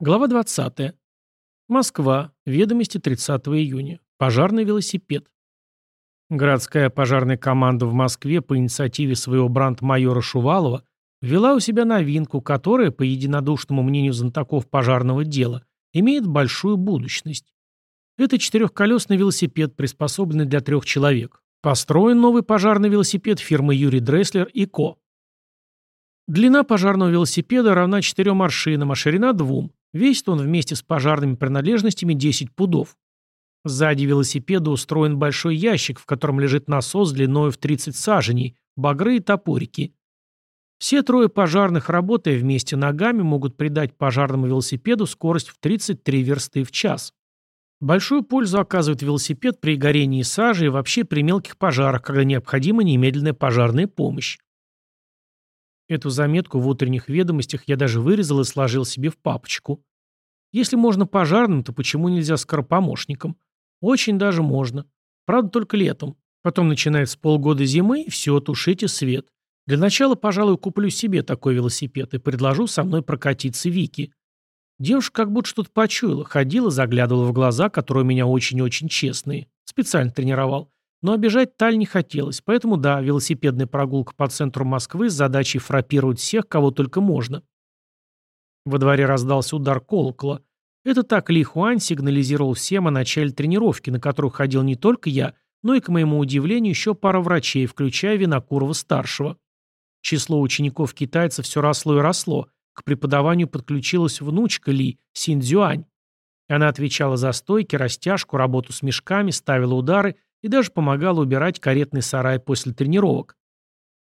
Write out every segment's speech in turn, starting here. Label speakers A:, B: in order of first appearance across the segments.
A: Глава 20. Москва. Ведомости 30 июня. Пожарный велосипед. Городская пожарная команда в Москве по инициативе своего бранд-майора Шувалова ввела у себя новинку, которая, по единодушному мнению знатоков пожарного дела, имеет большую будущность. Это четырехколесный велосипед, приспособленный для трех человек. Построен новый пожарный велосипед фирмы Юрий Дресслер и Ко. Длина пожарного велосипеда равна 4 аршинам, а ширина – 2. Весит он вместе с пожарными принадлежностями 10 пудов. Сзади велосипеда устроен большой ящик, в котором лежит насос длиной в 30 саженей, багры и топорики. Все трое пожарных, работая вместе ногами, могут придать пожарному велосипеду скорость в 33 версты в час. Большую пользу оказывает велосипед при горении сажи и вообще при мелких пожарах, когда необходима немедленная пожарная помощь. Эту заметку в утренних ведомостях я даже вырезал и сложил себе в папочку. Если можно пожарным, то почему нельзя скоропомощником? Очень даже можно. Правда, только летом. Потом начинается полгода зимы, и все, тушите свет. Для начала, пожалуй, куплю себе такой велосипед и предложу со мной прокатиться Вики. Девушка как будто что-то почуяла, ходила, заглядывала в глаза, которые у меня очень-очень честные. Специально тренировал. Но обижать Таль не хотелось, поэтому да, велосипедная прогулка по центру Москвы с задачей фрапировать всех, кого только можно. Во дворе раздался удар колокола. Это так Ли Хуань сигнализировал всем о начале тренировки, на которую ходил не только я, но и, к моему удивлению, еще пара врачей, включая Винокурова-старшего. Число учеников-китайцев все росло и росло. К преподаванию подключилась внучка Ли, Синдзюань. Она отвечала за стойки, растяжку, работу с мешками, ставила удары и даже помогала убирать каретный сарай после тренировок.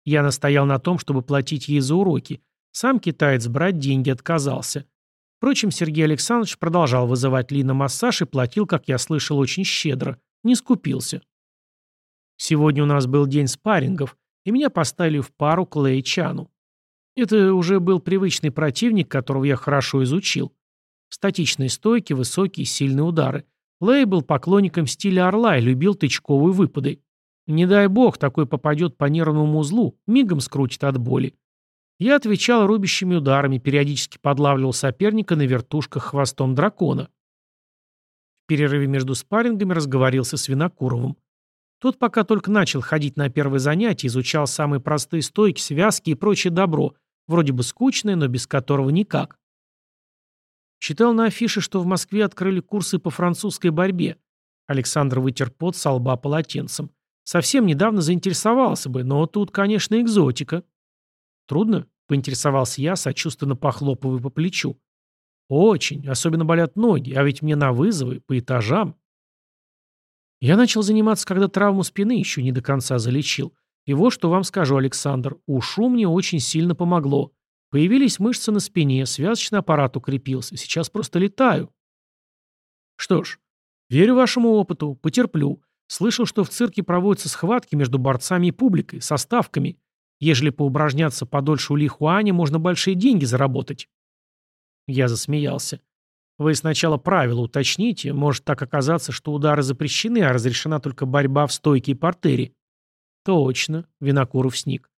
A: Я настоял на том, чтобы платить ей за уроки. Сам китаец брать деньги отказался. Впрочем, Сергей Александрович продолжал вызывать Ли массаж и платил, как я слышал, очень щедро. Не скупился. Сегодня у нас был день спаррингов, и меня поставили в пару к Лэй Чану. Это уже был привычный противник, которого я хорошо изучил. Статичные стойки, высокие, сильные удары. Лэй был поклонником стиля орла и любил тычковые выпады. Не дай бог, такой попадет по нервному узлу, мигом скрутит от боли. Я отвечал рубящими ударами, периодически подлавливал соперника на вертушках хвостом дракона. В перерыве между спаррингами разговорился с Винокуровым. Тот пока только начал ходить на первое занятие, изучал самые простые стойки, связки и прочее добро, вроде бы скучное, но без которого никак. Читал на афише, что в Москве открыли курсы по французской борьбе. Александр вытер пот со лба полотенцем. Совсем недавно заинтересовался бы, но тут, конечно, экзотика. Трудно? Поинтересовался я, сочувственно похлопывая по плечу. Очень, особенно болят ноги, а ведь мне на вызовы, по этажам. Я начал заниматься, когда травму спины еще не до конца залечил. И вот что вам скажу, Александр, ушу мне очень сильно помогло. Появились мышцы на спине, связочный аппарат укрепился. Сейчас просто летаю. Что ж, верю вашему опыту, потерплю. Слышал, что в цирке проводятся схватки между борцами и публикой, со ставками. Ежели поупражняться подольше у Ли Хуани, можно большие деньги заработать. Я засмеялся. Вы сначала правила уточните. Может так оказаться, что удары запрещены, а разрешена только борьба в стойке и портере. Точно, Винокуров сник.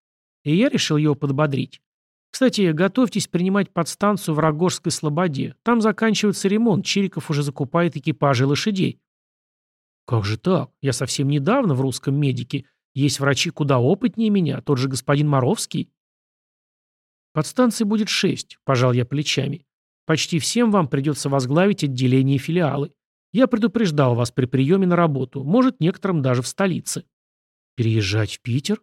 A: И я решил его подбодрить. Кстати, готовьтесь принимать подстанцию в Рогожской Слободе. Там заканчивается ремонт, Чириков уже закупает экипажи лошадей. Как же так? Я совсем недавно в русском медике. Есть врачи куда опытнее меня, тот же господин Моровский. Подстанций будет шесть, пожал я плечами. Почти всем вам придется возглавить отделение и филиалы. Я предупреждал вас при приеме на работу, может, некоторым даже в столице. Переезжать в Питер?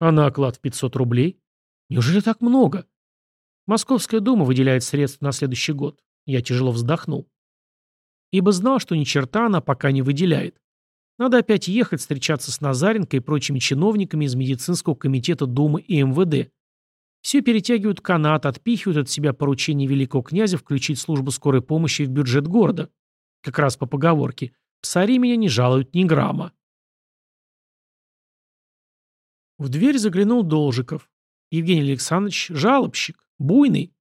A: А на оклад в 500 рублей? Неужели так много? Московская дума выделяет средства на следующий год. Я тяжело вздохнул. Ибо знал, что ни черта она пока не выделяет. Надо опять ехать встречаться с Назаренко и прочими чиновниками из медицинского комитета Думы и МВД. Все перетягивают канат, отпихивают от себя поручение великого князя включить службу скорой помощи в бюджет города. Как раз по поговорке «Псари меня не жалуют ни грамма». В дверь заглянул Должиков. Евгений Александрович – жалобщик, буйный.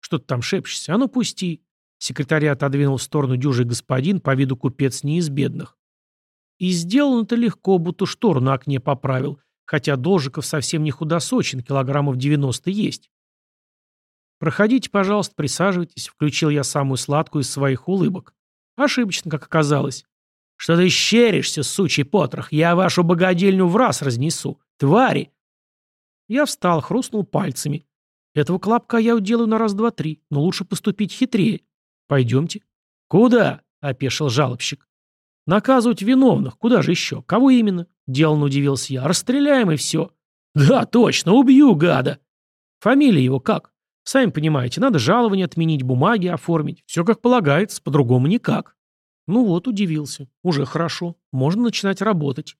A: Что ты там шепчешься? А ну пусти. Секретаря отодвинул в сторону дюжий господин, по виду купец не из бедных. И сделано это легко, будто штору на окне поправил, хотя Должиков совсем не худосочен, килограммов 90 есть. «Проходите, пожалуйста, присаживайтесь», — включил я самую сладкую из своих улыбок. Ошибочно, как оказалось. «Что ты щеришься, сучий потрох? Я вашу богадельню в раз разнесу. Твари!» Я встал, хрустнул пальцами. «Этого клапка я уделаю на раз-два-три, но лучше поступить хитрее. Пойдемте». «Куда?» — опешил жалобщик. «Наказывать виновных. Куда же еще? Кого именно?» — деланно удивился я. «Расстреляем и все». «Да, точно, убью, гада!» «Фамилия его как?» «Сами понимаете, надо жалование отменить, бумаги оформить. Все как полагается, по-другому никак». Ну вот, удивился. Уже хорошо. Можно начинать работать.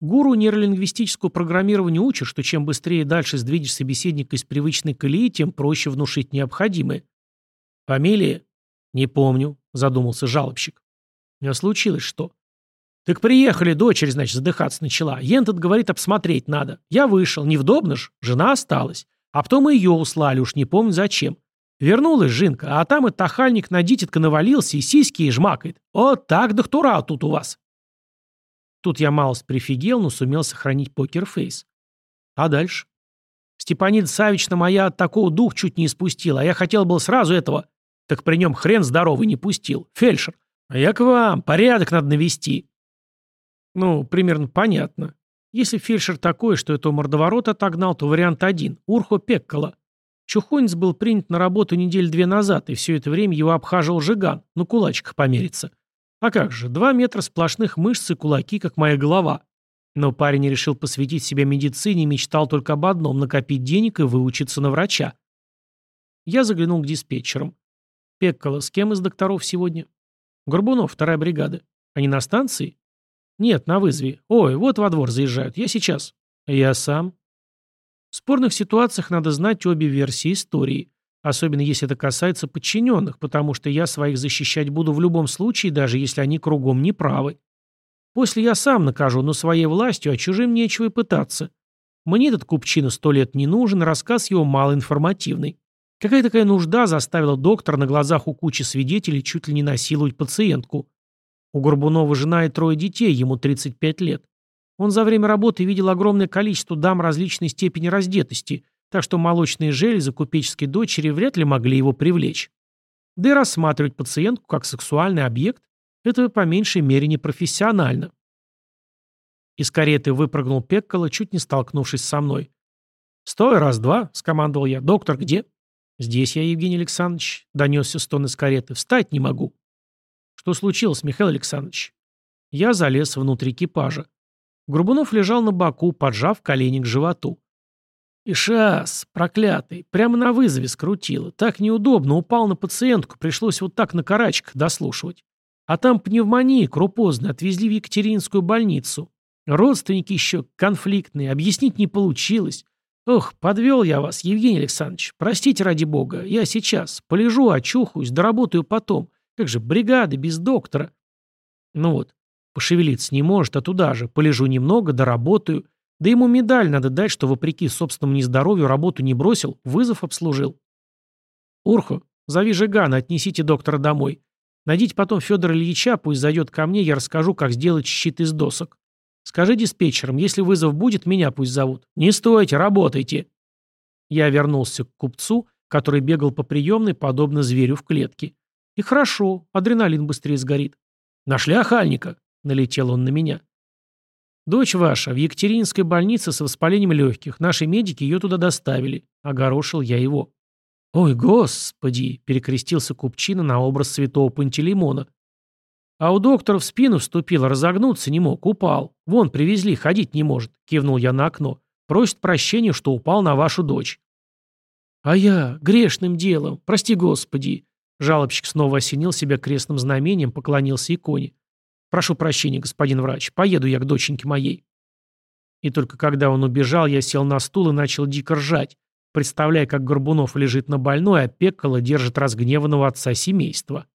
A: Гуру нейролингвистического программирования учит, что чем быстрее дальше сдвинешь собеседника из привычной колеи, тем проще внушить необходимое. «Фамилия?» «Не помню», — задумался жалобщик. «А случилось что?» «Так приехали, дочерь, значит, задыхаться начала. Ентот говорит, обсмотреть надо. Я вышел, невдобно ж, жена осталась. А потом и ее услали, уж не помню зачем. Вернулась Жинка, а там и тахальник на дитятка навалился и сиськи и жмакает. Вот так доктора тут у вас. Тут я малость прифигел, но сумел сохранить покерфейс. А дальше? Степанида Савична моя от такого дух чуть не испустила, а я хотел был сразу этого. Так при нем хрен здоровый не пустил. Фельдшер. А я к вам, порядок надо навести. Ну, примерно понятно. Если фельдшер такой, что этого мордоворота отогнал, то вариант один – Урхо Пеккола. Чухонец был принят на работу недель две назад, и все это время его обхаживал Жиган, на кулачках помериться. А как же, два метра сплошных мышц и кулаки, как моя голова. Но парень решил посвятить себя медицине и мечтал только об одном – накопить денег и выучиться на врача. Я заглянул к диспетчерам. Пеккола, с кем из докторов сегодня? Горбунов, вторая бригада. Они на станции? Нет, на вызове. Ой, вот во двор заезжают. Я сейчас. Я сам. В спорных ситуациях надо знать обе версии истории, особенно если это касается подчиненных, потому что я своих защищать буду в любом случае, даже если они кругом не правы. После я сам накажу, но своей властью, а чужим нечего и пытаться. Мне этот купчина сто лет не нужен, рассказ его малоинформативный. Какая такая нужда заставила доктора на глазах у кучи свидетелей чуть ли не насиловать пациентку? У Горбунова жена и трое детей, ему 35 лет. Он за время работы видел огромное количество дам различной степени раздетости, так что молочные железы купеческой дочери вряд ли могли его привлечь. Да и рассматривать пациентку как сексуальный объект – это по меньшей мере непрофессионально. Из кареты выпрыгнул Пеккола, чуть не столкнувшись со мной. «Стой, раз-два», – скомандовал я. «Доктор где?» «Здесь я, Евгений Александрович», – донесся стон из кареты. «Встать не могу». «Что случилось, Михаил Александрович?» Я залез внутрь экипажа. Горбунов лежал на боку, поджав колени к животу. «Ишас, проклятый, прямо на вызове скрутило. Так неудобно, упал на пациентку, пришлось вот так на карачках дослушивать. А там пневмония крупозная, отвезли в Екатеринскую больницу. Родственники еще конфликтные, объяснить не получилось. Ох, подвел я вас, Евгений Александрович. Простите ради бога, я сейчас полежу, очухаюсь, доработаю потом. Как же бригады без доктора? Ну вот, Пошевелиться не может, а туда же. Полежу немного, доработаю. Да ему медаль надо дать, что вопреки собственному нездоровью работу не бросил, вызов обслужил. Урхо, зови Жигана, отнесите доктора домой. Найдите потом Федора Ильича, пусть зайдет ко мне, я расскажу, как сделать щит из досок. Скажи диспетчерам, если вызов будет, меня пусть зовут. Не стойте, работайте. Я вернулся к купцу, который бегал по приемной, подобно зверю в клетке. И хорошо, адреналин быстрее сгорит. Нашли охальника. Налетел он на меня. «Дочь ваша в Екатеринской больнице с воспалением легких. Наши медики ее туда доставили». Огорошил я его. «Ой, господи!» – перекрестился Купчина на образ святого Пантелеймона. «А у доктора в спину вступил, разогнуться не мог, упал. Вон, привезли, ходить не может», – кивнул я на окно. «Просит прощения, что упал на вашу дочь». «А я грешным делом, прости господи!» Жалобщик снова осенил себя крестным знамением, поклонился иконе. «Прошу прощения, господин врач, поеду я к доченьке моей». И только когда он убежал, я сел на стул и начал дико ржать, представляя, как Горбунов лежит на больной, а Пеккола держит разгневанного отца семейства.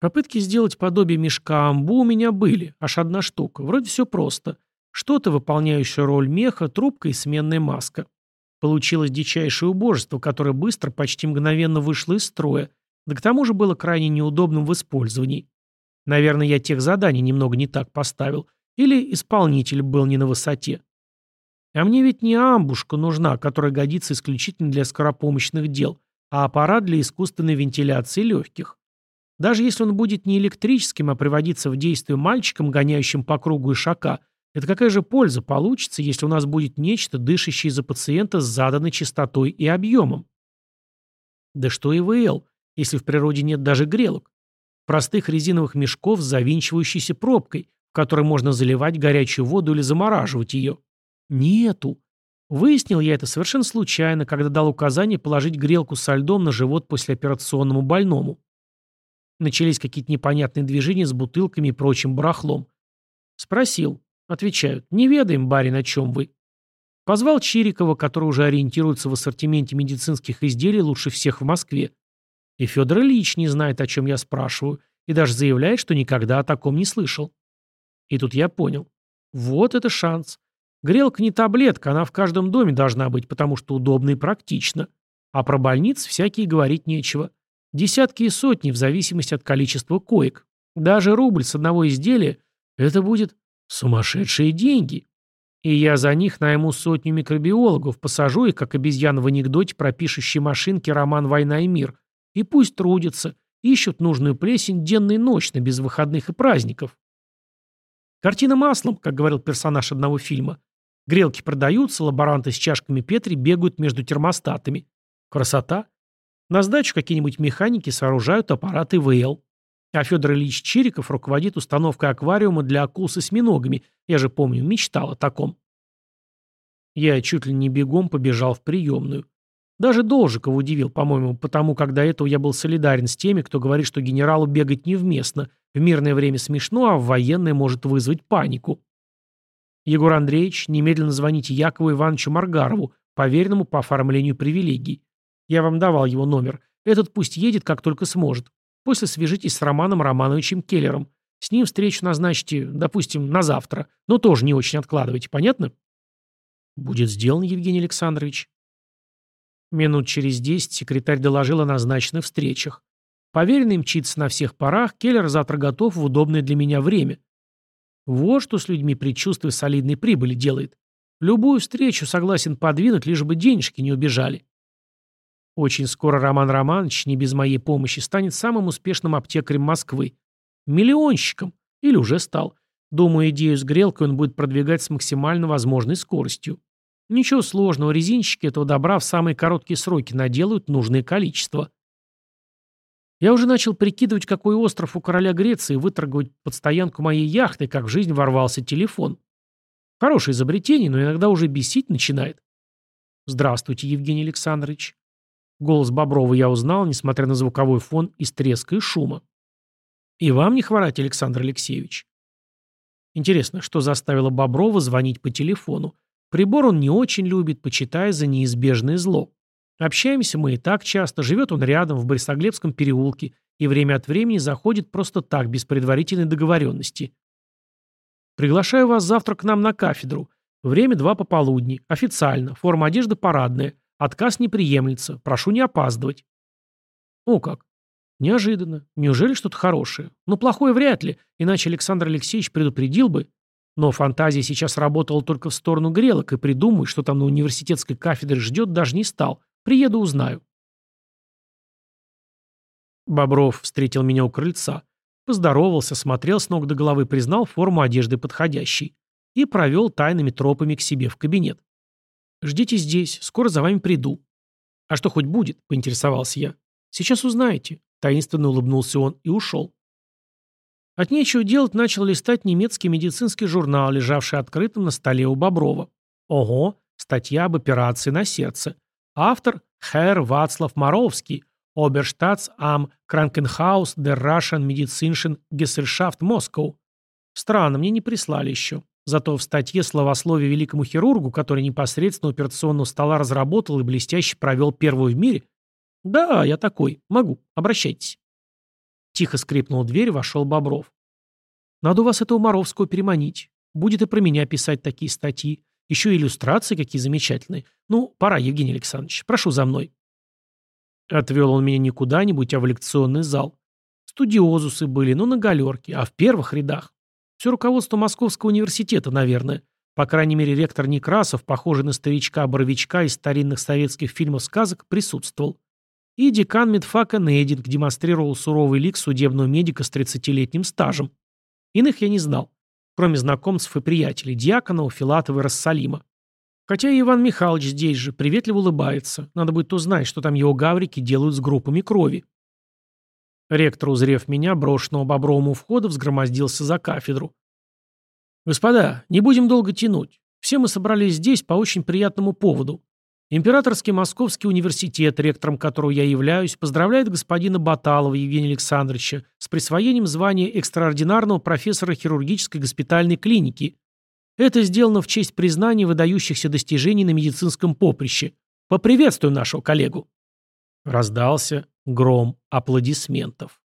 A: Попытки сделать подобие мешка амбу у меня были, аж одна штука. Вроде все просто. Что-то, выполняющее роль меха, трубка и сменная маска. Получилось дичайшее убожество, которое быстро, почти мгновенно вышло из строя, да к тому же было крайне неудобным в использовании. Наверное, я тех заданий немного не так поставил. Или исполнитель был не на высоте. А мне ведь не амбушка нужна, которая годится исключительно для скоропомощных дел, а аппарат для искусственной вентиляции легких. Даже если он будет не электрическим, а приводиться в действие мальчиком, гоняющим по кругу ишака, это какая же польза получится, если у нас будет нечто, дышащее за пациента с заданной частотой и объемом? Да что ИВЛ, если в природе нет даже грелок? Простых резиновых мешков с завинчивающейся пробкой, в которой можно заливать горячую воду или замораживать ее. Нету. Выяснил я это совершенно случайно, когда дал указание положить грелку со льдом на живот послеоперационному больному. Начались какие-то непонятные движения с бутылками и прочим барахлом. Спросил. Отвечают. Не ведаем, барин, о чем вы. Позвал Чирикова, который уже ориентируется в ассортименте медицинских изделий лучше всех в Москве. И Федор Ильич не знает, о чем я спрашиваю, и даже заявляет, что никогда о таком не слышал. И тут я понял. Вот это шанс. Грелка не таблетка, она в каждом доме должна быть, потому что удобно и практично. А про больниц всякие говорить нечего. Десятки и сотни в зависимости от количества коек. Даже рубль с одного изделия – это будет сумасшедшие деньги. И я за них найму сотню микробиологов, посажу их, как обезьян в анекдоте про пишущие машинки роман «Война и мир». И пусть трудятся, ищут нужную плесень денно и ночно, без выходных и праздников. Картина маслом, как говорил персонаж одного фильма. Грелки продаются, лаборанты с чашками Петри бегают между термостатами. Красота. На сдачу какие-нибудь механики сооружают аппараты ВЛ. А Федор Ильич Чириков руководит установкой аквариума для акул с осьминогами. Я же помню, мечтал о таком. Я чуть ли не бегом побежал в приемную. Даже Должиков удивил, по-моему, потому как до этого я был солидарен с теми, кто говорит, что генералу бегать невместно, в мирное время смешно, а в военное может вызвать панику. Егор Андреевич, немедленно звоните Якову Ивановичу Маргарову, поверенному по оформлению привилегий. Я вам давал его номер. Этот пусть едет, как только сможет. После свяжитесь с Романом Романовичем Келлером. С ним встречу назначьте, допустим, на завтра. Но тоже не очень откладывайте, понятно? Будет сделано, Евгений Александрович. Минут через десять секретарь доложил о назначенных встречах. Поверенный мчится на всех парах, Келлер завтра готов в удобное для меня время. Вот что с людьми предчувствие солидной прибыли делает. Любую встречу согласен подвинуть, лишь бы денежки не убежали. Очень скоро Роман Романович, не без моей помощи, станет самым успешным аптекарем Москвы. Миллионщиком. Или уже стал. Думаю, идею с грелкой он будет продвигать с максимально возможной скоростью. Ничего сложного, резинщики этого добра в самые короткие сроки наделают нужное количество. Я уже начал прикидывать, какой остров у короля Греции выторговать под стоянку моей яхты, как в жизнь ворвался телефон. Хорошее изобретение, но иногда уже бесить начинает. Здравствуйте, Евгений Александрович. Голос Боброва я узнал, несмотря на звуковой фон из треска и шума. И вам не хворать, Александр Алексеевич. Интересно, что заставило Боброва звонить по телефону? Прибор он не очень любит, почитая за неизбежное зло. Общаемся мы и так часто, живет он рядом, в Борисоглебском переулке, и время от времени заходит просто так, без предварительной договоренности. Приглашаю вас завтра к нам на кафедру. Время два пополудни. Официально. Форма одежды парадная. Отказ не приемлется. Прошу не опаздывать. О как. Неожиданно. Неужели что-то хорошее? Ну, плохое вряд ли, иначе Александр Алексеевич предупредил бы. Но фантазия сейчас работала только в сторону грелок, и придумать, что там на университетской кафедре ждет, даже не стал. Приеду, узнаю. Бобров встретил меня у крыльца. Поздоровался, смотрел с ног до головы, признал форму одежды подходящей. И провел тайными тропами к себе в кабинет. «Ждите здесь, скоро за вами приду». «А что хоть будет?» – поинтересовался я. «Сейчас узнаете», – таинственно улыбнулся он и ушел. От нечего делать начал листать немецкий медицинский журнал, лежавший открытым на столе у Боброва. Ого, статья об операции на сердце. Автор – Herr Вацлав Моровский, Оберштадтс ам Кранкенхаус der Russian Medizinischen Gesellschaft Moskau. Странно, мне не прислали еще. Зато в статье словословие великому хирургу, который непосредственно операционного стола разработал и блестяще провел первую в мире. Да, я такой. Могу. Обращайтесь. Тихо скрипнул дверь, вошел Бобров. Надо у вас этого Моровского переманить. Будет и про меня писать такие статьи. Еще иллюстрации какие замечательные. Ну, пора, Евгений Александрович. Прошу за мной. Отвел он меня не куда-нибудь, а в лекционный зал. Студиозусы были, но на галерке, а в первых рядах. Все руководство Московского университета, наверное. По крайней мере, ректор Некрасов, похожий на старичка-боровичка из старинных советских фильмов-сказок, присутствовал. И декан медфака Нейдинг демонстрировал суровый лик судебного медика с 30-летним стажем. Иных я не знал, кроме знакомцев и приятелей Дьяконова, Филатова и Рассалима. Хотя и Иван Михайлович здесь же, приветливо улыбается. Надо будет узнать, что там его гаврики делают с группами крови. Ректор, узрев меня, брошенного бобровому входа, взгромоздился за кафедру. «Господа, не будем долго тянуть. Все мы собрались здесь по очень приятному поводу. Императорский Московский университет, ректором которого я являюсь, поздравляет господина Баталова Евгения Александровича с присвоением звания экстраординарного профессора хирургической госпитальной клиники это сделано в честь признания выдающихся достижений на медицинском поприще. Поприветствуем нашего коллегу. Раздался гром аплодисментов.